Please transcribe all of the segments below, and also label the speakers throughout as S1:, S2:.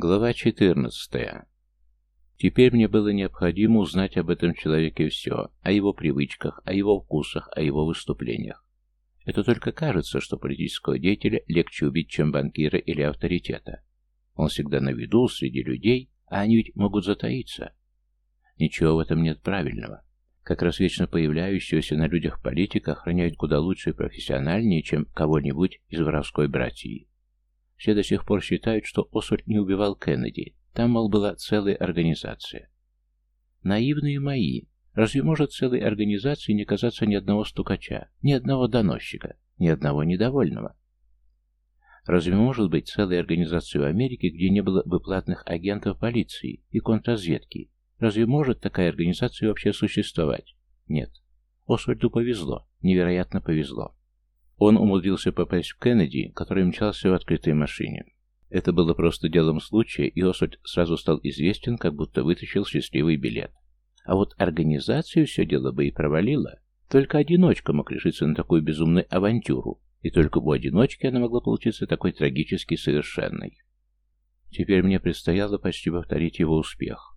S1: Глава 14. Теперь мне было необходимо узнать об этом человеке все, о его привычках, о его вкусах, о его выступлениях. Это только кажется, что политического деятеля легче убить, чем банкира или авторитета. Он всегда на виду, среди людей, а они ведь могут затаиться. Ничего в этом нет правильного. Как раз вечно появляющегося на людях политика охраняют куда лучше и профессиональнее, чем кого-нибудь из воровской братьи. Все до сих пор считают, что Освальд не убивал Кеннеди. Там, мол, была целая организация. Наивные мои. Разве может целой организации не казаться ни одного стукача, ни одного доносчика, ни одного недовольного? Разве может быть целая организация в Америке, где не было бы платных агентов полиции и контрразведки? Разве может такая организация вообще существовать? Нет. Освальду повезло, невероятно повезло. Он умудрился попасть в Кеннеди, который мчался в открытой машине. Это было просто делом случая, и Освальд сразу стал известен, как будто вытащил счастливый билет. А вот организацию все дело бы и провалила. Только одиночка мог решиться на такую безумную авантюру, и только у одиночки она могла получиться такой трагически совершенной. Теперь мне предстояло почти повторить его успех.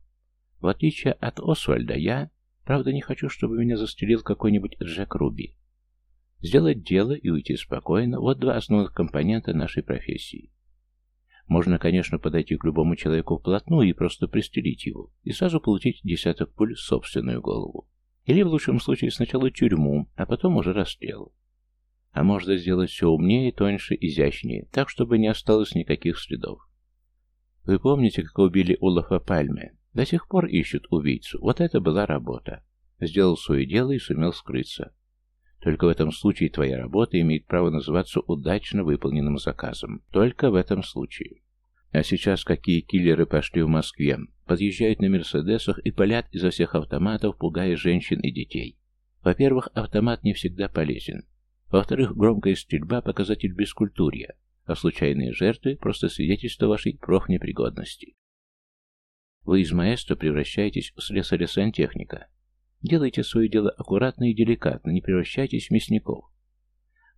S1: В отличие от Освальда, я, правда, не хочу, чтобы меня застрелил какой-нибудь Джек Руби. Сделать дело и уйти спокойно – вот два основных компонента нашей профессии. Можно, конечно, подойти к любому человеку вплотную и просто пристрелить его, и сразу получить десяток пуль в собственную голову. Или, в лучшем случае, сначала тюрьму, а потом уже расстрел. А можно сделать все умнее, тоньше, изящнее, так, чтобы не осталось никаких следов. Вы помните, как убили Улафа Пальме? До сих пор ищут убийцу. Вот это была работа. Сделал свое дело и сумел скрыться. Только в этом случае твоя работа имеет право называться удачно выполненным заказом. Только в этом случае. А сейчас какие киллеры пошли в Москве? Подъезжают на Мерседесах и палят изо всех автоматов, пугая женщин и детей. Во-первых, автомат не всегда полезен. Во-вторых, громкая стрельба – показатель бескультурья, а случайные жертвы – просто свидетельство вашей профнепригодности. Вы из маэстро превращаетесь в слесаря-сантехника, Делайте свое дело аккуратно и деликатно, не превращайтесь в мясников.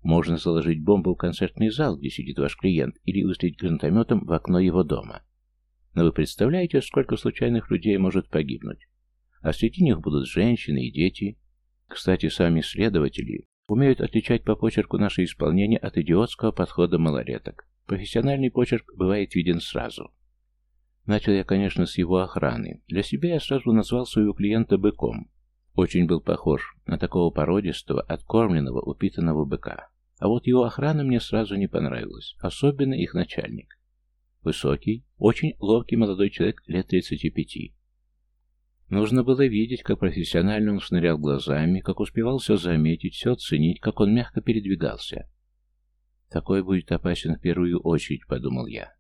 S1: Можно заложить бомбу в концертный зал, где сидит ваш клиент, или выстрелить гранатометом в окно его дома. Но вы представляете, сколько случайных людей может погибнуть? А среди них будут женщины и дети. Кстати, сами следователи умеют отличать по почерку наше исполнение от идиотского подхода малолеток. Профессиональный почерк бывает виден сразу. Начал я, конечно, с его охраны. Для себя я сразу назвал своего клиента быком. Очень был похож на такого породистого, откормленного, упитанного быка. А вот его охрана мне сразу не понравилась, особенно их начальник. Высокий, очень ловкий молодой человек лет 35. Нужно было видеть, как профессионально он шнырял глазами, как успевал все заметить, все оценить, как он мягко передвигался. «Такой будет опасен в первую очередь», — подумал я.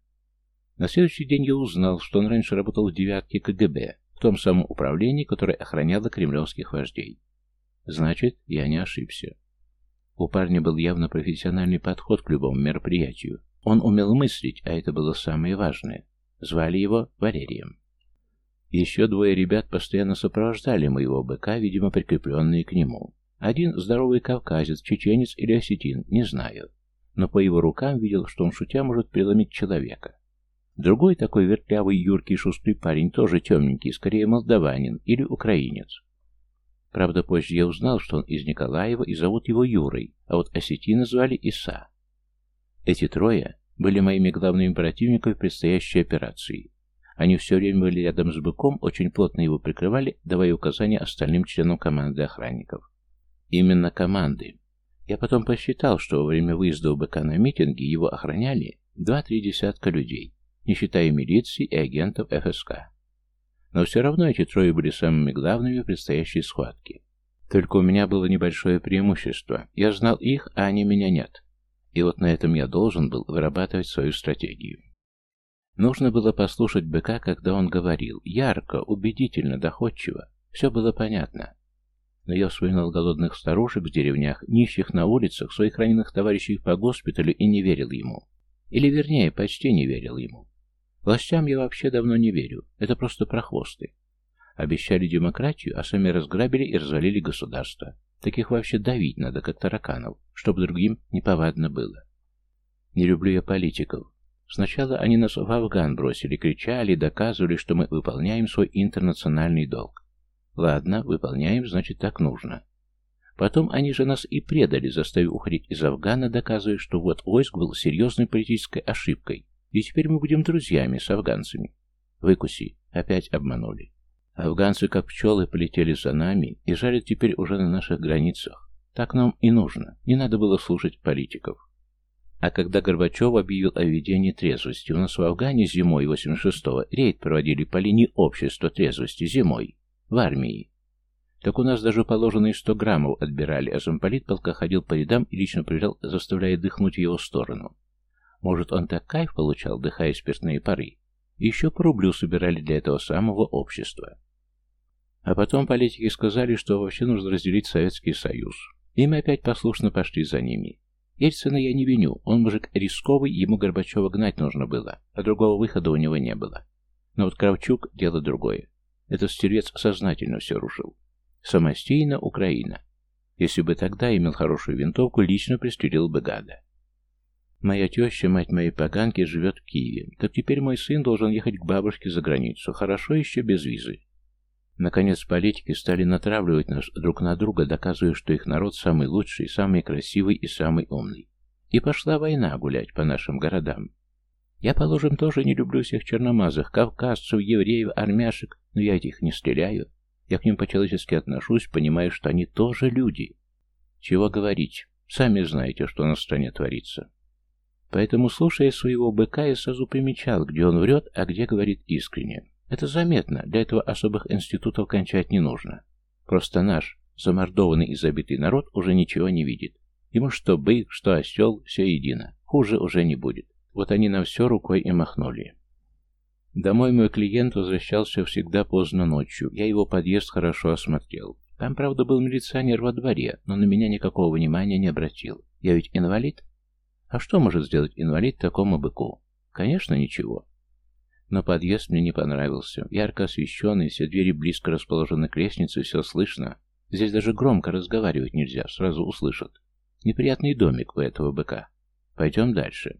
S1: На следующий день я узнал, что он раньше работал в девятке КГБ, том самом управлении, которое охраняло кремлевских вождей. Значит, я не ошибся. У парня был явно профессиональный подход к любому мероприятию. Он умел мыслить, а это было самое важное. Звали его Валерием. Еще двое ребят постоянно сопровождали моего быка, видимо, прикрепленные к нему. Один здоровый кавказец, чеченец или осетин, не знаю. Но по его рукам видел, что он шутя может преломить человека. Другой такой вертлявый, юркий, шустрый парень, тоже темненький, скорее молдаванин или украинец. Правда, позже я узнал, что он из Николаева и зовут его Юрой, а вот осетина звали Иса. Эти трое были моими главными противниками в предстоящей операции. Они все время были рядом с быком, очень плотно его прикрывали, давая указания остальным членам команды охранников. Именно команды. Я потом посчитал, что во время выезда у быка на митинги его охраняли два-три десятка людей не считая милиции и агентов ФСК. Но все равно эти трое были самыми главными в предстоящей схватке. Только у меня было небольшое преимущество. Я знал их, а они меня нет. И вот на этом я должен был вырабатывать свою стратегию. Нужно было послушать быка, когда он говорил. Ярко, убедительно, доходчиво. Все было понятно. Но я вспоминал голодных старушек в деревнях, нищих на улицах, своих раненых товарищей по госпиталю и не верил ему. Или, вернее, почти не верил ему. Властям я вообще давно не верю. Это просто прохвосты. Обещали демократию, а сами разграбили и развалили государство. Таких вообще давить надо, как тараканов, чтобы другим неповадно было. Не люблю я политиков. Сначала они нас в Афган бросили, кричали, доказывали, что мы выполняем свой интернациональный долг. Ладно, выполняем, значит так нужно. Потом они же нас и предали, заставив уходить из Афгана, доказывая, что вот войск был серьезной политической ошибкой, и теперь мы будем друзьями с афганцами. Выкуси, опять обманули. Афганцы, как пчелы, полетели за нами и жарят теперь уже на наших границах. Так нам и нужно, не надо было слушать политиков. А когда Горбачев объявил о введении трезвости, у нас в Афгане зимой 86-го рейд проводили по линии общества трезвости зимой, в армии. Так у нас даже положенные 100 граммов отбирали, а замполит полка ходил по рядам и лично проверял, заставляя дыхнуть в его сторону. Может, он так кайф получал, дыхая спиртные пары? Еще по рублю собирали для этого самого общества. А потом политики сказали, что вообще нужно разделить Советский Союз. И мы опять послушно пошли за ними. Ельцина я не виню, он мужик рисковый, ему Горбачева гнать нужно было, а другого выхода у него не было. Но вот Кравчук – дело другое. Этот стервец сознательно все рушил. Самостийно Украина. Если бы тогда имел хорошую винтовку, лично пристрелил бы гада. Моя теща, мать моей поганки, живет в Киеве. Так теперь мой сын должен ехать к бабушке за границу. Хорошо еще без визы. Наконец, политики стали натравливать нас друг на друга, доказывая, что их народ самый лучший, самый красивый и самый умный. И пошла война гулять по нашим городам. Я, положим, тоже не люблю всех черномазых, кавказцев, евреев, армяшек, но я этих не стреляю. Я к ним по-человечески отношусь, понимаю, что они тоже люди. Чего говорить, сами знаете, что на стране творится. Поэтому, слушая своего быка, я сразу примечал, где он врет, а где говорит искренне. Это заметно, для этого особых институтов кончать не нужно. Просто наш, замордованный и забитый народ уже ничего не видит. Ему что бык, что осел, все едино. Хуже уже не будет. Вот они на все рукой и махнули. Домой мой клиент возвращался всегда поздно ночью. Я его подъезд хорошо осмотрел. Там, правда, был милиционер во дворе, но на меня никакого внимания не обратил. Я ведь инвалид. А что может сделать инвалид такому быку? Конечно, ничего. Но подъезд мне не понравился. Ярко освещенный, все двери близко расположены к лестнице, все слышно. Здесь даже громко разговаривать нельзя, сразу услышат. Неприятный домик у этого быка. Пойдем дальше.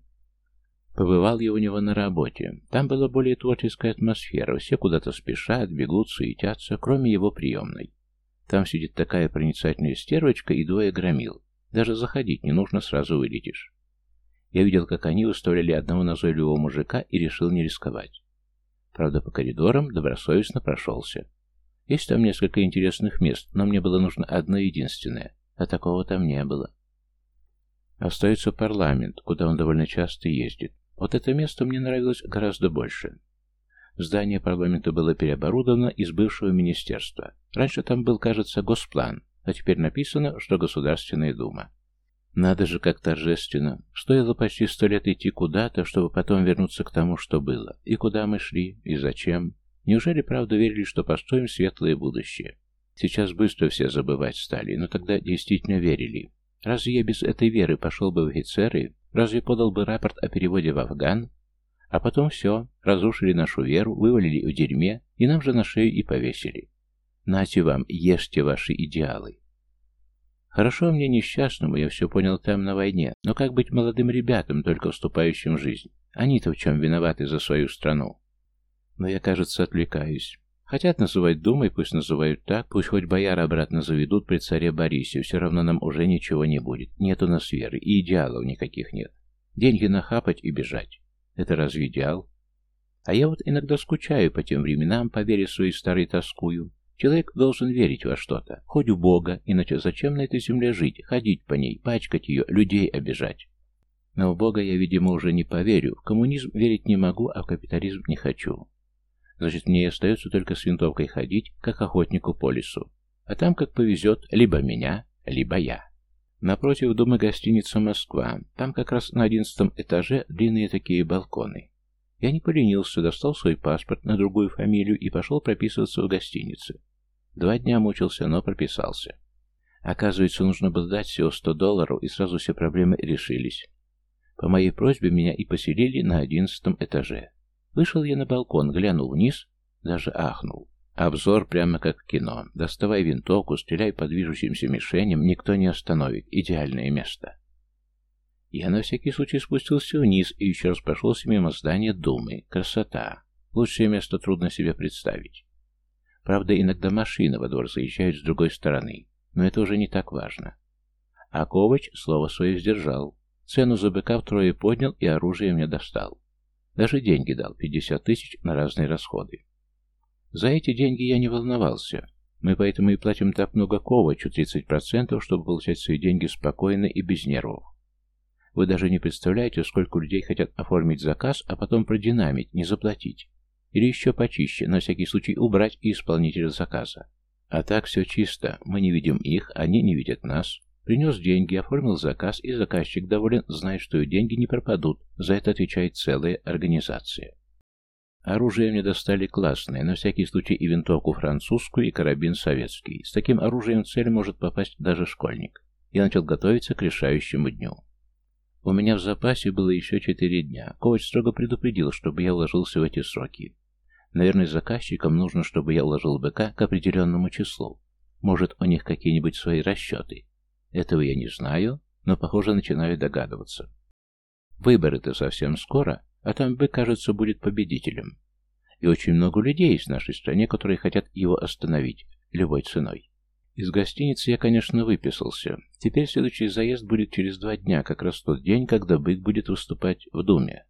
S1: Побывал я у него на работе. Там была более творческая атмосфера. Все куда-то спешат, бегут, суетятся, кроме его приемной. Там сидит такая проницательная стервочка и двое громил. Даже заходить не нужно, сразу вылетишь. Я видел, как они выставляли одного назойливого мужика и решил не рисковать. Правда, по коридорам добросовестно прошелся. Есть там несколько интересных мест, но мне было нужно одно единственное, а такого там не было. Остается парламент, куда он довольно часто ездит. Вот это место мне нравилось гораздо больше. Здание парламента было переоборудовано из бывшего министерства. Раньше там был, кажется, госплан, а теперь написано, что Государственная дума. Надо же, как торжественно. Стоило почти сто лет идти куда-то, чтобы потом вернуться к тому, что было. И куда мы шли, и зачем. Неужели правда верили, что построим светлое будущее? Сейчас быстро все забывать стали, но тогда действительно верили. Разве я без этой веры пошел бы в офицеры? Разве подал бы рапорт о переводе в Афган? А потом все, разрушили нашу веру, вывалили в дерьме, и нам же на шею и повесили. Нате вам, ешьте ваши идеалы. Хорошо мне несчастному, я все понял там на войне, но как быть молодым ребятам, только вступающим в жизнь? Они-то в чем виноваты за свою страну? Но я, кажется, отвлекаюсь. Хотят называть Думой, пусть называют так, пусть хоть бояр обратно заведут при царе Борисе, все равно нам уже ничего не будет. Нет у нас веры, и идеалов никаких нет. Деньги нахапать и бежать. Это разве идеал? А я вот иногда скучаю по тем временам, по вере своей старой тоскую. Человек должен верить во что-то, хоть в Бога, иначе зачем на этой земле жить, ходить по ней, пачкать ее, людей обижать? Но в Бога я, видимо, уже не поверю, в коммунизм верить не могу, а в капитализм не хочу. Значит, мне остается только с винтовкой ходить, как охотнику по лесу. А там, как повезет, либо меня, либо я. Напротив дома гостиница «Москва». Там как раз на одиннадцатом этаже длинные такие балконы. Я не поленился, достал свой паспорт на другую фамилию и пошел прописываться в гостинице. Два дня мучился, но прописался. Оказывается, нужно было дать всего 100 долларов, и сразу все проблемы решились. По моей просьбе меня и поселили на одиннадцатом этаже. Вышел я на балкон, глянул вниз, даже ахнул. Обзор прямо как в кино. Доставай винтовку, стреляй по движущимся мишеням, никто не остановит. Идеальное место. Я на всякий случай спустился вниз и еще раз прошелся мимо здания Думы. Красота. Лучшее место трудно себе представить. Правда, иногда машины во двор заезжают с другой стороны, но это уже не так важно. А Ковач слово свое сдержал. Цену за быка втрое поднял и оружие мне достал. Даже деньги дал, 50 тысяч на разные расходы. За эти деньги я не волновался. Мы поэтому и платим так много Ковачу, 30%, чтобы получать свои деньги спокойно и без нервов. Вы даже не представляете, сколько людей хотят оформить заказ, а потом продинамить, не заплатить. Или еще почище, на всякий случай убрать и исполнителя заказа. А так все чисто, мы не видим их, они не видят нас. Принес деньги, оформил заказ, и заказчик доволен, зная, что и деньги не пропадут, за это отвечает целая организация. Оружие мне достали классное, на всякий случай и винтовку французскую, и карабин советский. С таким оружием цель может попасть даже школьник. Я начал готовиться к решающему дню. У меня в запасе было еще четыре дня. Ковач строго предупредил, чтобы я уложился в эти сроки. Наверное, заказчикам нужно, чтобы я уложил быка к определенному числу. Может, у них какие-нибудь свои расчеты. Этого я не знаю, но, похоже, начинаю догадываться. Выборы-то совсем скоро, а там бык, кажется, будет победителем. И очень много людей есть в нашей стране, которые хотят его остановить любой ценой. Из гостиницы я, конечно, выписался. Теперь следующий заезд будет через два дня, как раз тот день, когда бык будет выступать в Думе.